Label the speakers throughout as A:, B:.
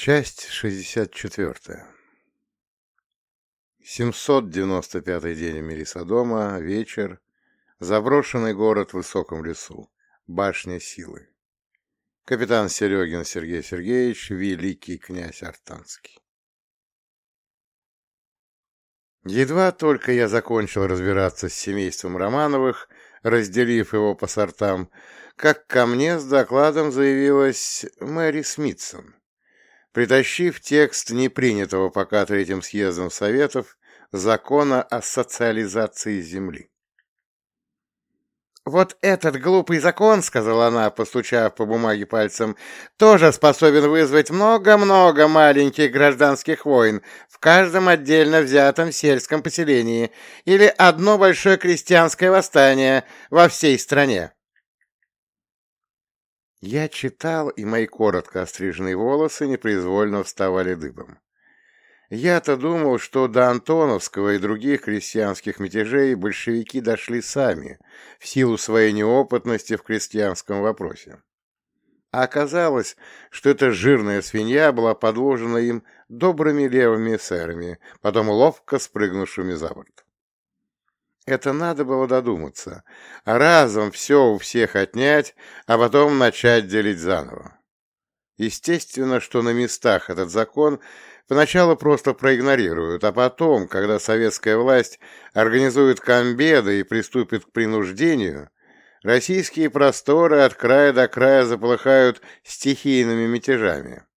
A: Часть 64. 795 день Мерисодома, вечер, заброшенный город в высоком лесу, башня силы. Капитан Серегин Сергей Сергеевич, великий князь Артанский. Едва только я закончил разбираться с семейством Романовых, разделив его по сортам, как ко мне с докладом заявилась Мэри Смитсон притащив текст непринятого пока Третьим съездом Советов закона о социализации земли. «Вот этот глупый закон, — сказала она, постучав по бумаге пальцем, — тоже способен вызвать много-много маленьких гражданских войн в каждом отдельно взятом сельском поселении или одно большое крестьянское восстание во всей стране. Я читал, и мои коротко остриженные волосы непроизвольно вставали дыбом. Я-то думал, что до Антоновского и других крестьянских мятежей большевики дошли сами, в силу своей неопытности в крестьянском вопросе. А оказалось, что эта жирная свинья была подложена им добрыми левыми эсерами, потом ловко спрыгнувшими за борт. Это надо было додуматься, разом все у всех отнять, а потом начать делить заново. Естественно, что на местах этот закон поначалу просто проигнорируют, а потом, когда советская власть организует комбеды и приступит к принуждению, российские просторы от края до края заполыхают стихийными мятежами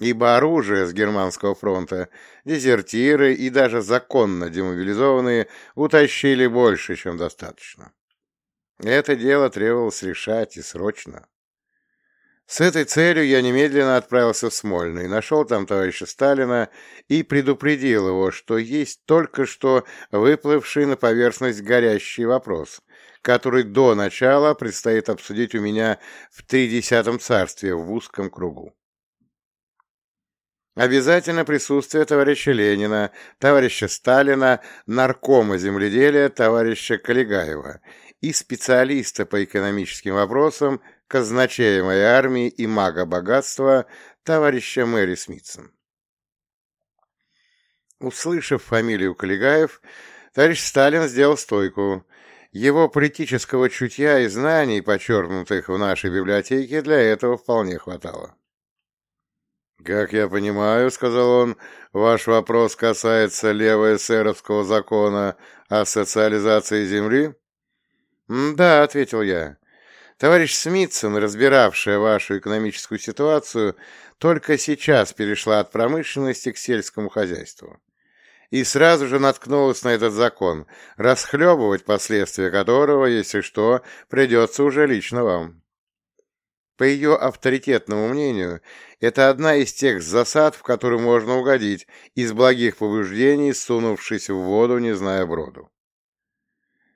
A: ибо оружие с германского фронта дезертиры и даже законно демобилизованные утащили больше, чем достаточно. Это дело требовалось решать и срочно. С этой целью я немедленно отправился в Смольный, нашел там товарища Сталина и предупредил его, что есть только что выплывший на поверхность горящий вопрос, который до начала предстоит обсудить у меня в тридесятом царстве в узком кругу. Обязательно присутствие товарища Ленина, товарища Сталина, наркома земледелия, товарища Калигаева и специалиста по экономическим вопросам казначея моей армии и мага богатства товарища Мэри Смитсон. Услышав фамилию Калигаев, товарищ Сталин сделал стойку. Его политического чутья и знаний, подчеркнутых в нашей библиотеке, для этого вполне хватало. «Как я понимаю, — сказал он, — ваш вопрос касается левоэсеровского закона о социализации земли?» «Да, — ответил я. Товарищ Смитсон, разбиравшая вашу экономическую ситуацию, только сейчас перешла от промышленности к сельскому хозяйству. И сразу же наткнулась на этот закон, расхлебывать последствия которого, если что, придется уже лично вам. По ее авторитетному мнению, это одна из тех засад, в которые можно угодить, из благих побуждений, сунувшись в воду, не зная броду.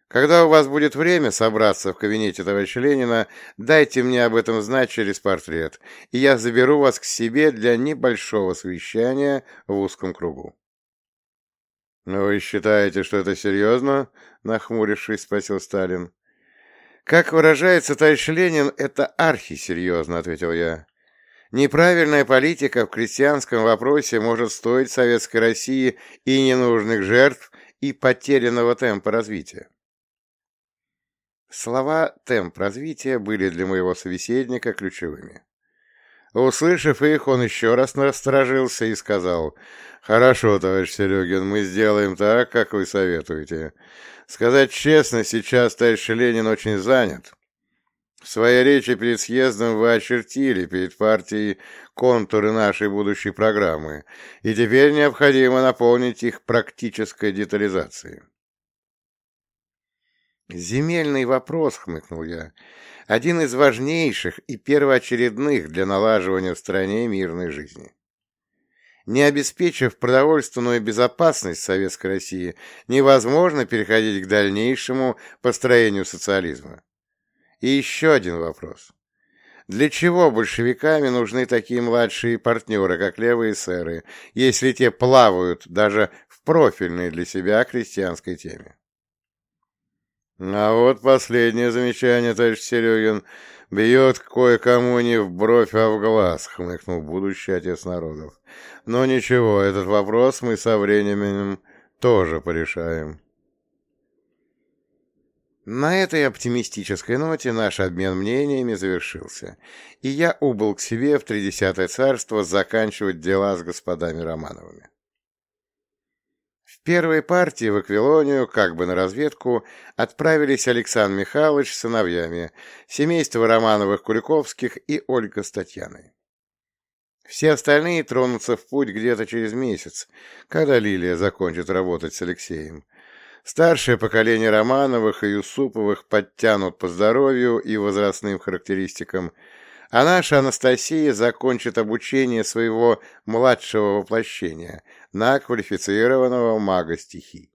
A: Когда у вас будет время собраться в кабинете товарища Ленина, дайте мне об этом знать через портрет, и я заберу вас к себе для небольшого совещания в узком кругу. «Ну, «Вы считаете, что это серьезно?» — нахмурившись, спросил Сталин. «Как выражается товарищ Ленин, это архисерьезно», — ответил я. «Неправильная политика в крестьянском вопросе может стоить Советской России и ненужных жертв, и потерянного темпа развития». Слова «темп развития» были для моего собеседника ключевыми. Услышав их, он еще раз насторожился и сказал, «Хорошо, товарищ Серегин, мы сделаем так, как вы советуете. Сказать честно, сейчас товарищ Ленин очень занят. В своей речи перед съездом вы очертили перед партией контуры нашей будущей программы, и теперь необходимо наполнить их практической детализацией. «Земельный вопрос», — хмыкнул я, — «один из важнейших и первоочередных для налаживания в стране мирной жизни». Не обеспечив продовольственную безопасность Советской России, невозможно переходить к дальнейшему построению социализма. И еще один вопрос. Для чего большевиками нужны такие младшие партнеры, как левые сэры, если те плавают даже в профильной для себя крестьянской теме? А вот последнее замечание, товарищ Серегин. Бьет кое-кому не в бровь, а в глаз, хмыкнул будущий отец народов. Но ничего, этот вопрос мы со временем тоже порешаем. На этой оптимистической ноте наш обмен мнениями завершился, и я убыл к себе в Тридесятое царство заканчивать дела с господами Романовыми. Первой партии в Аквилонию, как бы на разведку, отправились Александр Михайлович с сыновьями, семейство Романовых-Куликовских и Ольга с Татьяной. Все остальные тронутся в путь где-то через месяц, когда Лилия закончит работать с Алексеем, Старшее поколение Романовых и Юсуповых подтянут по здоровью и возрастным характеристикам, а наша Анастасия закончит обучение своего младшего воплощения на квалифицированного мага стихий.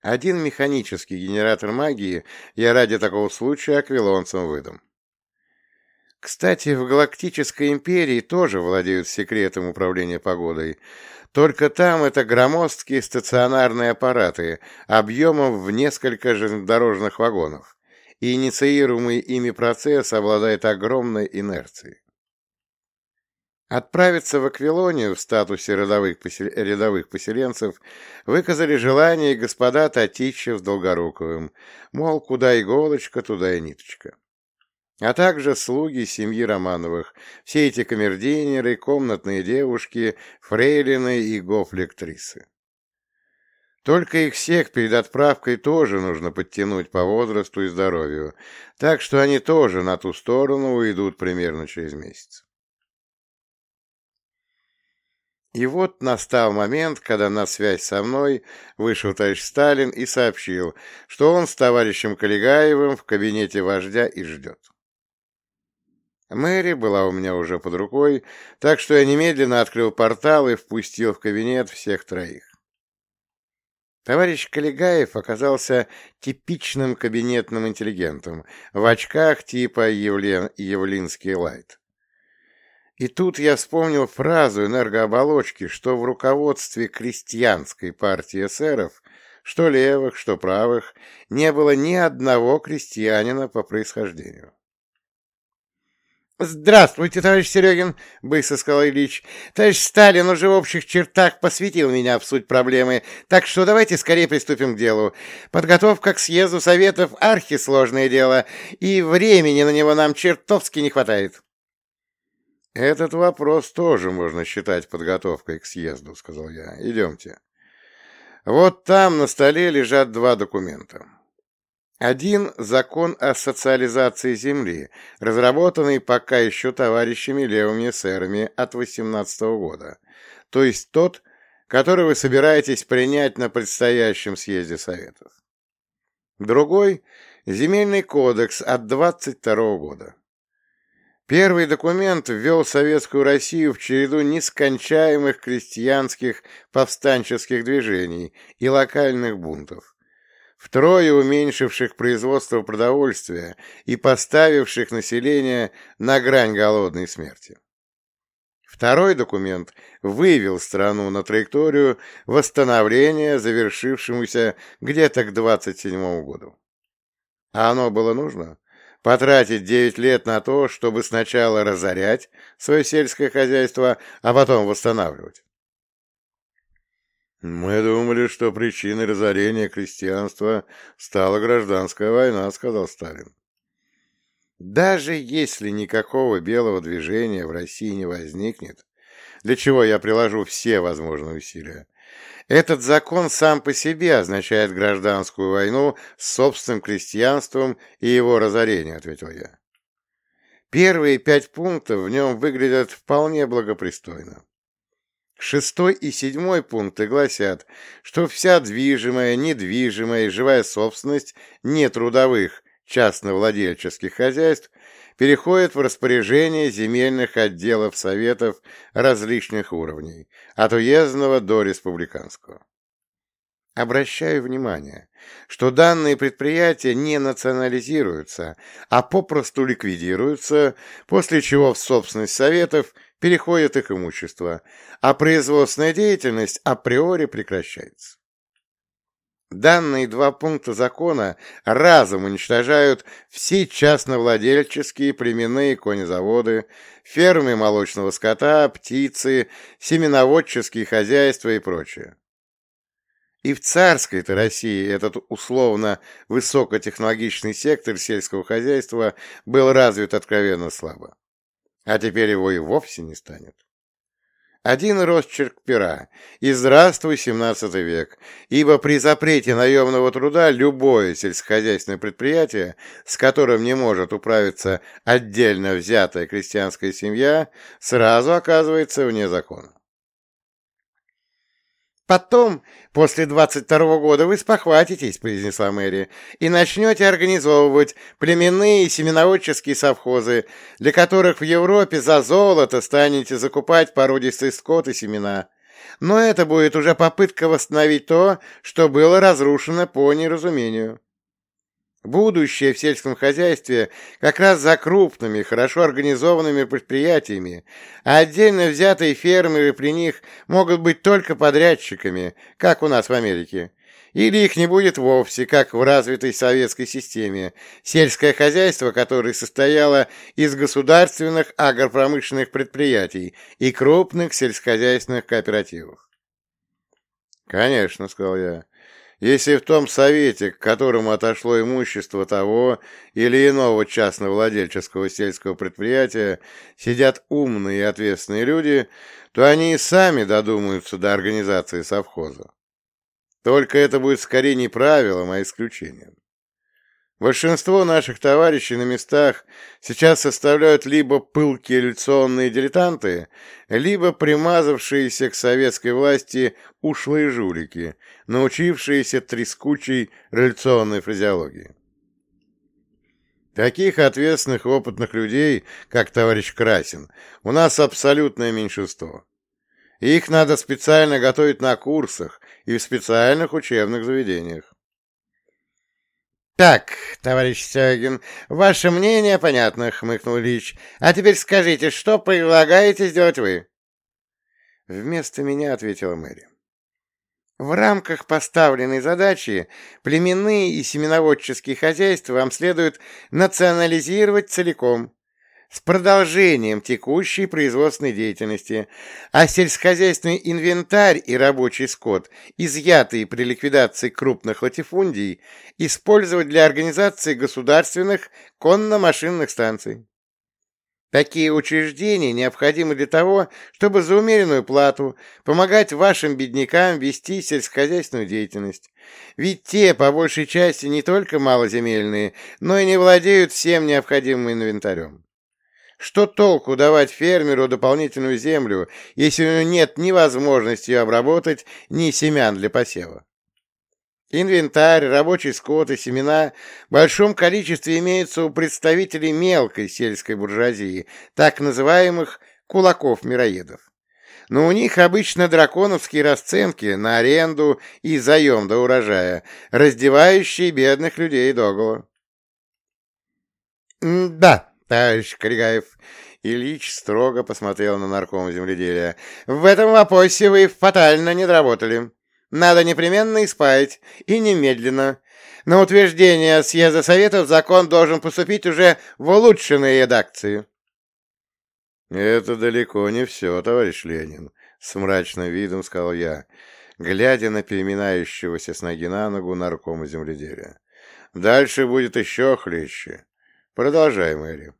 A: Один механический генератор магии я ради такого случая аквилонцам выдам. Кстати, в Галактической империи тоже владеют секретом управления погодой, только там это громоздкие стационарные аппараты объемом в несколько железнодорожных вагонов, и инициируемый ими процесс обладает огромной инерцией. Отправиться в Аквилонию в статусе рядовых, посел... рядовых поселенцев выказали желание господа Татищев с Долгоруковым, мол, куда иголочка, туда и ниточка а также слуги семьи Романовых, все эти камердинеры, комнатные девушки, фрейлины и гофлектрисы. Только их всех перед отправкой тоже нужно подтянуть по возрасту и здоровью, так что они тоже на ту сторону уйдут примерно через месяц. И вот настал момент, когда на связь со мной вышел товарищ Сталин и сообщил, что он с товарищем Калигаевым в кабинете вождя и ждет. Мэри была у меня уже под рукой, так что я немедленно открыл портал и впустил в кабинет всех троих. Товарищ Калигаев оказался типичным кабинетным интеллигентом, в очках типа Евлен, Евлинский лайт. И тут я вспомнил фразу энергооболочки, что в руководстве крестьянской партии эсеров, что левых, что правых, не было ни одного крестьянина по происхождению. «Здравствуйте, товарищ Серегин!» — быстро сказал Ильич. «Товарищ Сталин уже в общих чертах посвятил меня в суть проблемы, так что давайте скорее приступим к делу. Подготовка к съезду Советов — архисложное дело, и времени на него нам чертовски не хватает». «Этот вопрос тоже можно считать подготовкой к съезду», — сказал я. «Идемте». Вот там на столе лежат два документа. Один – закон о социализации земли, разработанный пока еще товарищами левыми эсерами от 18 года, то есть тот, который вы собираетесь принять на предстоящем съезде Советов. Другой – земельный кодекс от 22 года. Первый документ ввел Советскую Россию в череду нескончаемых крестьянских повстанческих движений и локальных бунтов втрое уменьшивших производство продовольствия и поставивших население на грань голодной смерти. Второй документ вывел страну на траекторию восстановления, завершившемуся где-то к 27 году. А оно было нужно? Потратить 9 лет на то, чтобы сначала разорять свое сельское хозяйство, а потом восстанавливать. «Мы думали, что причиной разорения крестьянства стала гражданская война», — сказал Сталин. «Даже если никакого белого движения в России не возникнет, для чего я приложу все возможные усилия, этот закон сам по себе означает гражданскую войну с собственным крестьянством и его разорение», — ответил я. Первые пять пунктов в нем выглядят вполне благопристойно. Шестой и седьмой пункты гласят, что вся движимая, недвижимая и живая собственность нетрудовых частно-владельческих хозяйств переходит в распоряжение земельных отделов советов различных уровней, от уездного до республиканского. Обращаю внимание, что данные предприятия не национализируются, а попросту ликвидируются, после чего в собственность советов переходит их имущество, а производственная деятельность априори прекращается. Данные два пункта закона разом уничтожают все частновладельческие племенные конезаводы, фермы молочного скота, птицы, семеноводческие хозяйства и прочее. И в царской-то России этот условно высокотехнологичный сектор сельского хозяйства был развит откровенно слабо. А теперь его и вовсе не станет. Один росчерк пера, и здравствуй, XVII век, ибо при запрете наемного труда любое сельскохозяйственное предприятие, с которым не может управиться отдельно взятая крестьянская семья, сразу оказывается вне закона. «Потом, после двадцать второго года, вы спохватитесь», — произнесла Мэри, «и начнете организовывать племенные и семеноводческие совхозы, для которых в Европе за золото станете закупать породистый скот и семена. Но это будет уже попытка восстановить то, что было разрушено по неразумению». Будущее в сельском хозяйстве как раз за крупными, хорошо организованными предприятиями, а отдельно взятые фермеры при них могут быть только подрядчиками, как у нас в Америке. Или их не будет вовсе, как в развитой советской системе, сельское хозяйство, которое состояло из государственных агропромышленных предприятий и крупных сельскохозяйственных кооперативов. «Конечно», — сказал я, если в том совете, к которому отошло имущество того или иного частно-владельческого сельского предприятия, сидят умные и ответственные люди, то они и сами додумаются до организации совхоза. Только это будет скорее не правилом, а исключением. Большинство наших товарищей на местах сейчас составляют либо пылкие революционные дилетанты, либо примазавшиеся к советской власти ушлые жулики, научившиеся трескучей революционной фразеологии. Таких ответственных опытных людей, как товарищ Красин, у нас абсолютное меньшинство. Их надо специально готовить на курсах и в специальных учебных заведениях. «Так, товарищ Сёгин, ваше мнение понятно», — хмыкнул Ильич. «А теперь скажите, что предлагаете сделать вы?» Вместо меня ответила Мэри. В рамках поставленной задачи племенные и семеноводческие хозяйства вам следует национализировать целиком, с продолжением текущей производственной деятельности, а сельскохозяйственный инвентарь и рабочий скот, изъятые при ликвидации крупных латифундий, использовать для организации государственных конно-машинных станций. Такие учреждения необходимы для того, чтобы за умеренную плату помогать вашим беднякам вести сельскохозяйственную деятельность. Ведь те, по большей части, не только малоземельные, но и не владеют всем необходимым инвентарем. Что толку давать фермеру дополнительную землю, если у него нет ни возможности ее обработать, ни семян для посева? Инвентарь, рабочий скот и семена в большом количестве имеются у представителей мелкой сельской буржуазии, так называемых кулаков-мироедов. Но у них обычно драконовские расценки на аренду и заем до урожая, раздевающие бедных людей догола. «Да», товарищ Кригаев. Ильич строго посмотрел на наркома земледелия. В этом вопросе вы фатально не доработали. Надо непременно исправить, и немедленно. На утверждение съезда Советов закон должен поступить уже в улучшенной редакции. «Это далеко не все, товарищ Ленин», — с мрачным видом сказал я, глядя на переминающегося с ноги на ногу наркома земледелия. «Дальше будет еще хлеще. Продолжай, Мэри».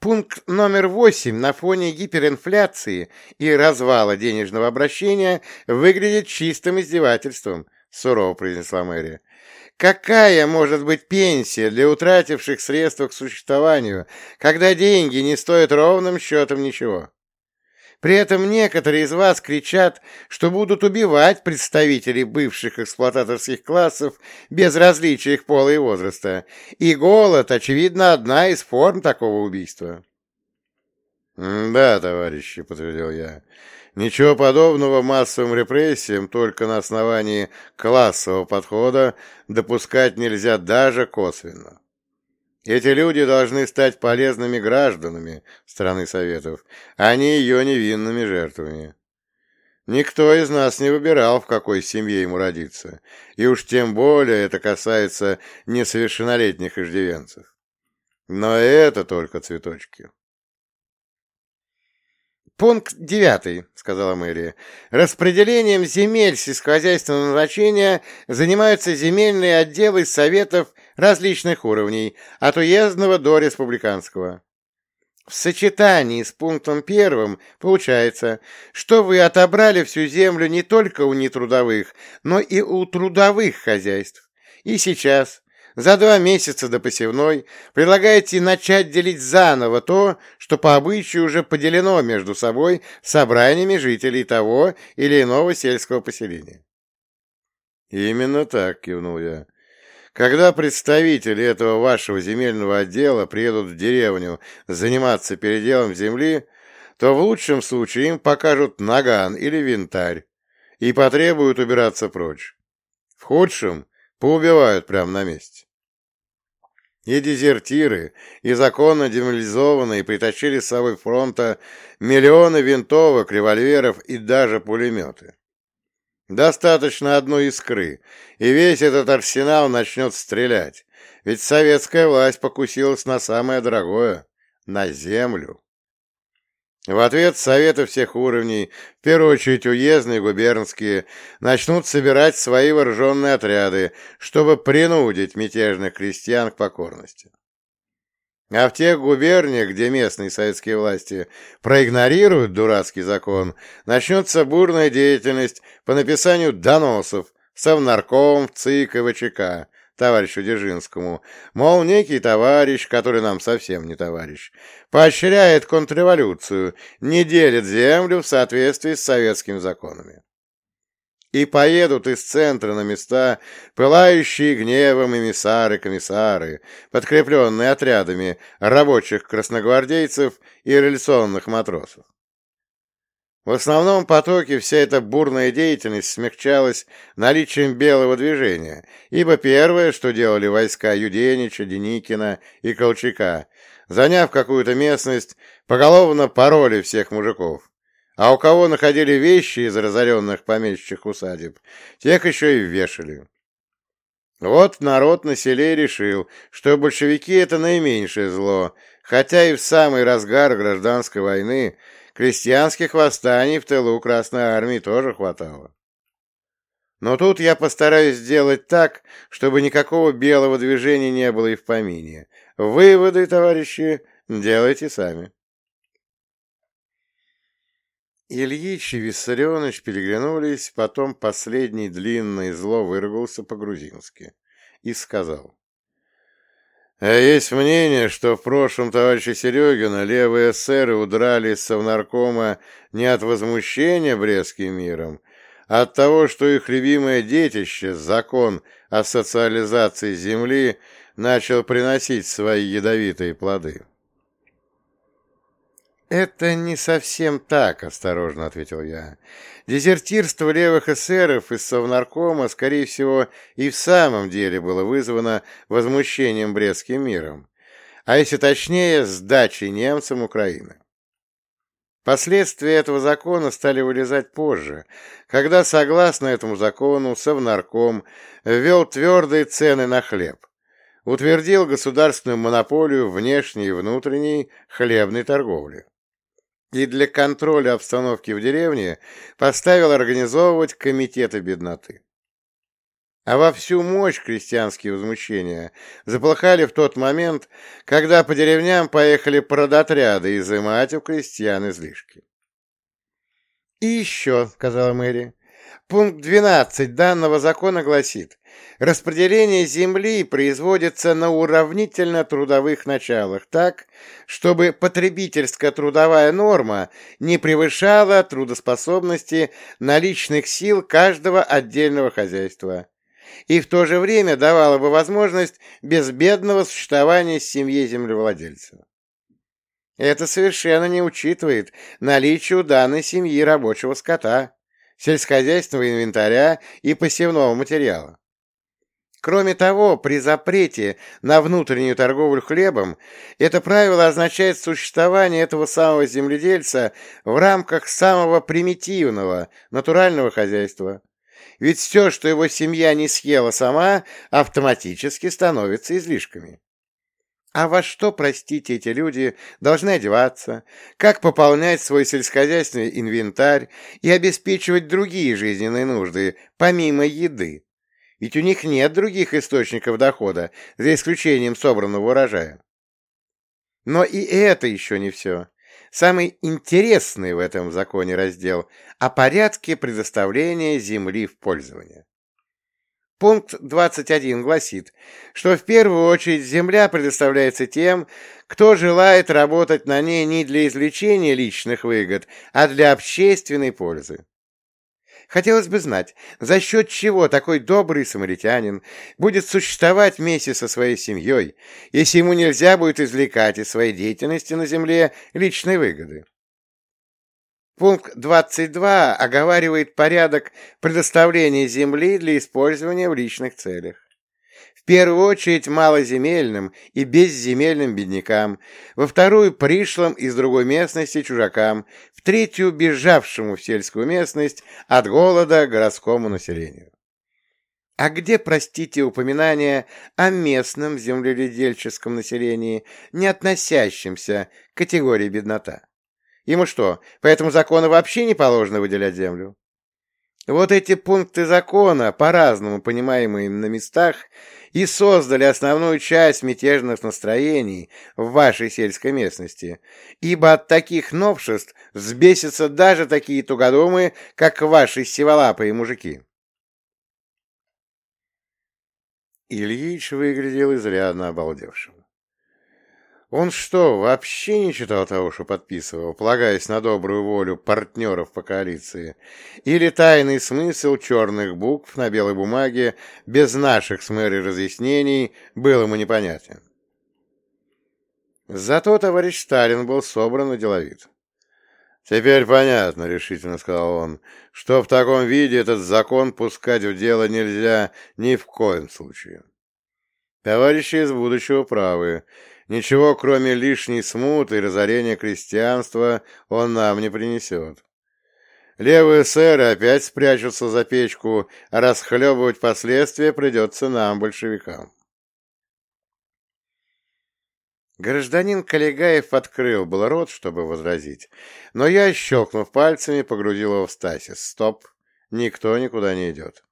A: Пункт номер восемь на фоне гиперинфляции и развала денежного обращения выглядит чистым издевательством, сурово произнесла Мэри. Какая может быть пенсия для утративших средства к существованию, когда деньги не стоят ровным счетом ничего? При этом некоторые из вас кричат, что будут убивать представителей бывших эксплуататорских классов без различия их пола и возраста, и голод, очевидно, одна из форм такого убийства. «Да, товарищи», — подтвердил я, — «ничего подобного массовым репрессиям только на основании классового подхода допускать нельзя даже косвенно». Эти люди должны стать полезными гражданами страны Советов, а не ее невинными жертвами. Никто из нас не выбирал, в какой семье ему родиться, и уж тем более это касается несовершеннолетних иждивенцев. Но это только цветочки.
B: «Пункт девятый», — сказала мэрия. «Распределением земель сельскохозяйственного назначения занимаются земельные отделы советов различных уровней, от уездного до республиканского. В сочетании с пунктом первым получается, что вы отобрали всю землю не только у нетрудовых, но и у трудовых хозяйств. И сейчас, за два месяца до посевной, предлагаете начать делить заново то, что по обычаю уже поделено между собой собраниями жителей того или иного сельского поселения.
A: «Именно так», — кивнул я. Когда представители этого вашего земельного отдела приедут в деревню заниматься переделом земли, то в лучшем случае им покажут наган или винтарь и потребуют убираться прочь. В худшем поубивают прямо на месте. И дезертиры, и законно демобилизованные притащили с собой фронта миллионы винтовок, револьверов и даже пулеметы. Достаточно одной искры, и весь этот арсенал начнет стрелять, ведь советская власть покусилась на самое дорогое — на землю. В ответ Советы всех уровней, в первую очередь уездные губернские, начнут собирать свои вооруженные отряды, чтобы принудить мятежных крестьян к покорности. А в тех губерниях, где местные советские власти проигнорируют дурацкий закон, начнется бурная деятельность по написанию доносов совнарком, ЦИК и ВЧК товарищу Дзержинскому, мол, некий товарищ, который нам совсем не товарищ, поощряет контрреволюцию, не делит землю в соответствии с советскими законами и поедут из центра на места, пылающие гневом эмиссары-комиссары, подкрепленные отрядами рабочих красногвардейцев и революционных матросов. В основном потоке вся эта бурная деятельность смягчалась наличием белого движения, ибо первое, что делали войска Юденича, Деникина и Колчака, заняв какую-то местность, поголовно пароли всех мужиков, а у кого находили вещи из разоренных помещичьих усадеб, тех еще и вешали. Вот народ на селе решил, что большевики — это наименьшее зло, хотя и в самый разгар гражданской войны крестьянских восстаний в тылу Красной Армии тоже хватало. Но тут я постараюсь сделать так, чтобы никакого белого движения не было и в помине. Выводы, товарищи, делайте сами. Ильич и Виссарионович переглянулись, потом последний длинный зло выругался по-грузински и сказал. А есть мнение, что в прошлом товарища Серегина левые эсеры удрали с совнаркома не от возмущения Брестским миром, а от того, что их любимое детище, закон о социализации земли, начал приносить свои ядовитые плоды. «Это не совсем так», — осторожно ответил я. «Дезертирство левых эсеров из Совнаркома, скорее всего, и в самом деле было вызвано возмущением Брестским миром, а если точнее, сдачей немцам Украины. Последствия этого закона стали вылезать позже, когда, согласно этому закону, Совнарком ввел твердые цены на хлеб, утвердил государственную монополию внешней и внутренней хлебной торговли и для контроля обстановки в деревне поставил организовывать комитеты бедноты. А во всю мощь крестьянские возмущения заплахали в тот момент, когда по деревням поехали продотряды изымать у крестьян излишки. «И еще», — сказала Мэри, — «пункт 12 данного закона гласит, Распределение земли производится на уравнительно-трудовых началах так, чтобы потребительская трудовая норма не превышала трудоспособности наличных сил каждого отдельного хозяйства и в то же время давала бы возможность безбедного существования семьи землевладельца. Это совершенно не учитывает наличие у данной семьи рабочего скота, сельскохозяйственного инвентаря и посевного материала.
B: Кроме того, при запрете на внутреннюю торговлю хлебом это правило означает существование этого самого земледельца в рамках самого примитивного натурального хозяйства. Ведь все, что его семья не съела сама, автоматически становится излишками. А во что, простите, эти люди должны одеваться, как пополнять свой сельскохозяйственный инвентарь и обеспечивать другие жизненные нужды, помимо еды? Ведь у них нет других источников дохода, за исключением собранного урожая. Но и это еще не все. Самый интересный в этом законе раздел о порядке предоставления земли в пользование. Пункт 21 гласит, что в первую очередь земля предоставляется тем, кто желает работать на ней не для извлечения личных выгод, а для общественной пользы. Хотелось бы знать, за счет чего такой добрый самаритянин будет существовать вместе со своей семьей, если ему нельзя будет извлекать из своей деятельности на земле личной выгоды. Пункт 22 оговаривает порядок предоставления земли для использования в личных целях. В первую очередь малоземельным и безземельным беднякам, во вторую – пришлым из другой местности чужакам, в третью – бежавшему в сельскую местность от голода городскому населению. А где, простите, упоминание о местном земледельческом населении, не относящемся к категории беднота? Ему что, по этому закону вообще не положено выделять землю? Вот эти пункты закона, по-разному понимаемые на местах, и создали основную часть мятежных настроений в вашей сельской местности, ибо от таких новшеств взбесятся даже такие тугодумы, как ваши сиволапые мужики. Ильич выглядел изрядно обалдевшим. Он что, вообще не читал того, что подписывал, полагаясь на добрую волю партнеров по коалиции? Или тайный смысл черных букв на белой бумаге без наших с Мэри разъяснений был ему непонятен? Зато товарищ Сталин был собран и деловит. «Теперь понятно», — решительно сказал он, — «что в таком виде этот закон пускать в дело нельзя ни в коем случае. Товарищи из будущего правы». Ничего, кроме лишней смуты и разорения крестьянства, он нам не принесет. Левые сэры опять спрячутся за печку, а расхлебывать последствия придется нам, большевикам. Гражданин Калигаев открыл был рот, чтобы возразить, но я, щелкнув пальцами, погрузил его в стасис. Стоп, никто никуда не идет.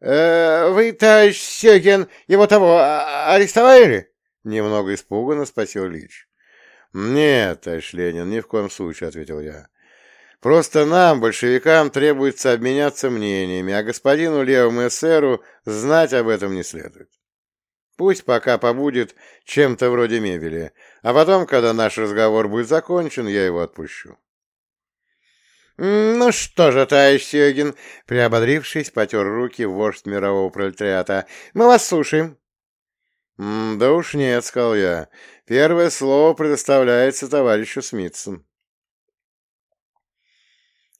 B: «Э, «Вы, товарищ Сегин, его того а, арестовали?» Немного испуганно спросил Лич. «Нет, товарищ Ленин, ни в коем случае», — ответил я. «Просто нам, большевикам, требуется обменяться мнениями, а господину левому эсеру знать об этом не следует. Пусть пока побудет чем-то вроде мебели, а потом, когда наш разговор будет закончен, я его отпущу». «Ну что же, товарищ Сёгин, приободрившись, потер руки вождь мирового пролетариата, — мы вас слушаем». «Да уж нет», — сказал я. «Первое слово предоставляется товарищу Смитсон».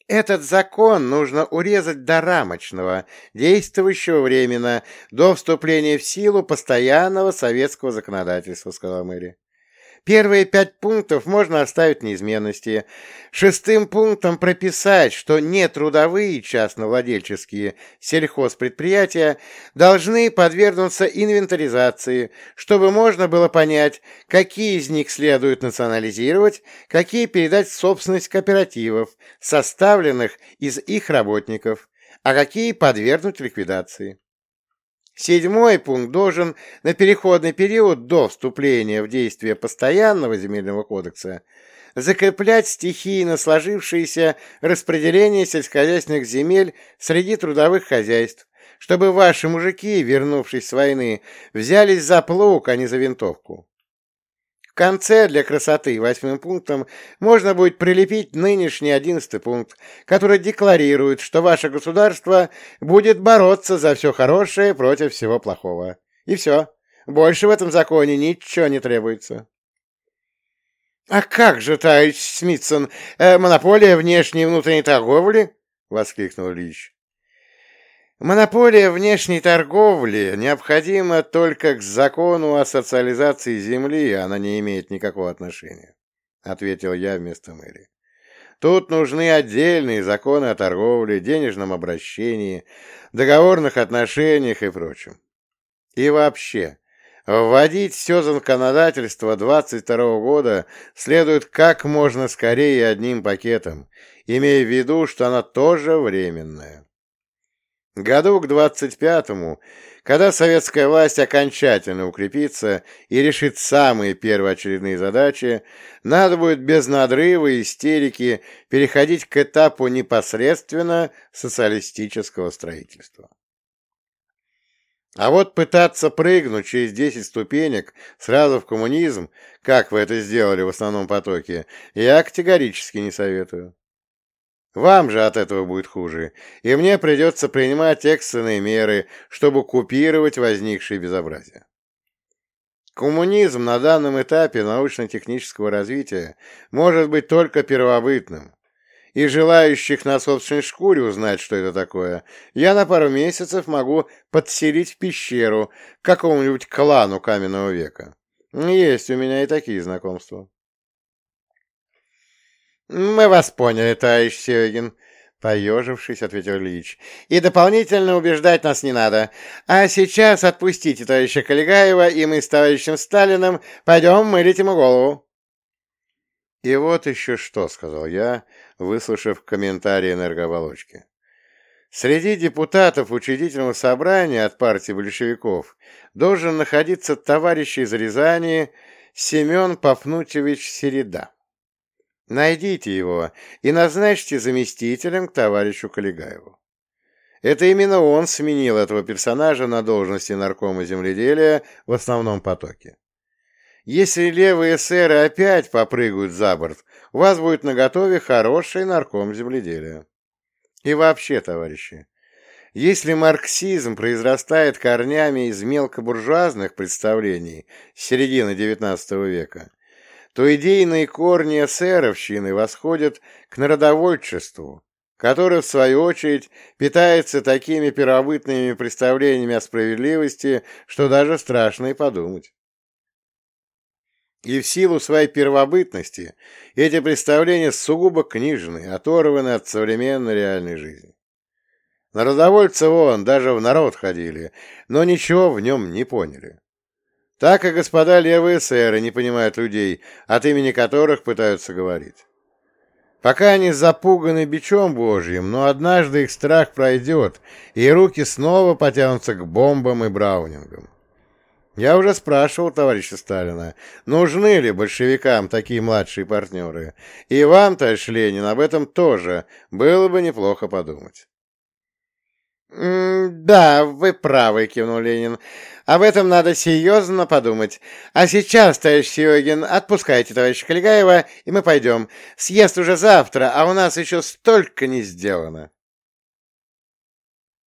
B: Этот закон нужно урезать до рамочного, действующего временно, до вступления в силу постоянного советского законодательства, сказала Мэри. Первые пять пунктов можно оставить неизменности. Шестым пунктом прописать, что нетрудовые частновладельческие сельхозпредприятия должны подвергнуться инвентаризации, чтобы можно было понять, какие из них следует национализировать, какие передать в собственность кооперативов, составленных из их работников, а какие подвергнуть ликвидации. Седьмой пункт должен на переходный период до вступления в действие постоянного земельного кодекса закреплять стихийно сложившееся распределение сельскохозяйственных земель среди трудовых хозяйств, чтобы ваши мужики, вернувшись с войны, взялись за плуг, а не за винтовку. В конце для красоты восьмым пунктом можно будет прилепить нынешний одиннадцатый пункт, который декларирует, что ваше государство будет бороться за все хорошее против всего плохого. И все. Больше в этом законе ничего не требуется. — А как же, товарищ Смитсон, э, монополия внешней и внутренней торговли? — воскликнул Лич.
A: Монополия внешней торговли необходима только к закону о социализации земли, она не имеет никакого отношения, — ответил я вместо мэри. Тут нужны отдельные законы о торговле, денежном обращении, договорных отношениях и прочем. И вообще, вводить все законодательство 22 года следует как можно скорее одним пакетом, имея в виду, что она тоже временная. Году к 25-му, когда советская власть окончательно укрепится и решит самые первоочередные задачи, надо будет без надрыва и истерики переходить к этапу непосредственно социалистического строительства. А вот пытаться прыгнуть через 10 ступенек сразу в коммунизм, как вы это сделали в основном потоке, я категорически не советую. Вам же от этого будет хуже, и мне придется принимать экстренные меры, чтобы купировать возникшие безобразия. Коммунизм на данном этапе научно-технического развития может быть только первобытным, и желающих на собственной шкуре узнать, что это такое, я на пару месяцев могу подселить в пещеру какому-нибудь клану каменного века. Есть у меня и такие знакомства. «Мы вас поняли, товарищ Севегин», — поежившись, ответил Ильич. «И дополнительно убеждать нас не надо. А сейчас отпустите товарища Калигаева, и мы с товарищем Сталиным пойдем мылить ему голову». «И вот еще что», — сказал я, выслушав комментарии энергооболочки. Среди депутатов учредительного собрания от партии большевиков должен находиться товарищ из Рязани Семен Пафнутьевич Середа. Найдите его и назначьте заместителем к товарищу Калигаеву. Это именно он сменил этого персонажа на должности наркома земледелия в основном потоке. Если левые эсеры опять попрыгают за борт, у вас будет наготове хороший нарком земледелия. И вообще, товарищи, если марксизм произрастает корнями из мелкобуржуазных представлений середины XIX века, то идейные корни эсеровщины восходят к народовольчеству, которое, в свою очередь, питается такими первобытными представлениями о справедливости, что даже страшно и подумать. И в силу своей первобытности эти представления сугубо книжные, оторваны от современной реальной жизни. Народовольцы вон даже в народ ходили, но ничего в нем не поняли. Так и господа левые сэры не понимают людей, от имени которых пытаются говорить. Пока они запуганы бичом Божьим, но однажды их страх пройдет, и руки снова потянутся к бомбам и браунингам. Я уже спрашивал товарища Сталина, нужны ли большевикам такие младшие партнеры, и вам, товарищ Ленин, об этом тоже было бы неплохо подумать. «Да, вы правы», — кивнул Ленин. «Об этом надо серьезно подумать. А сейчас, товарищ Серегин, отпускайте товарища Калигаева, и мы пойдем. Съезд уже завтра, а у нас еще столько не сделано».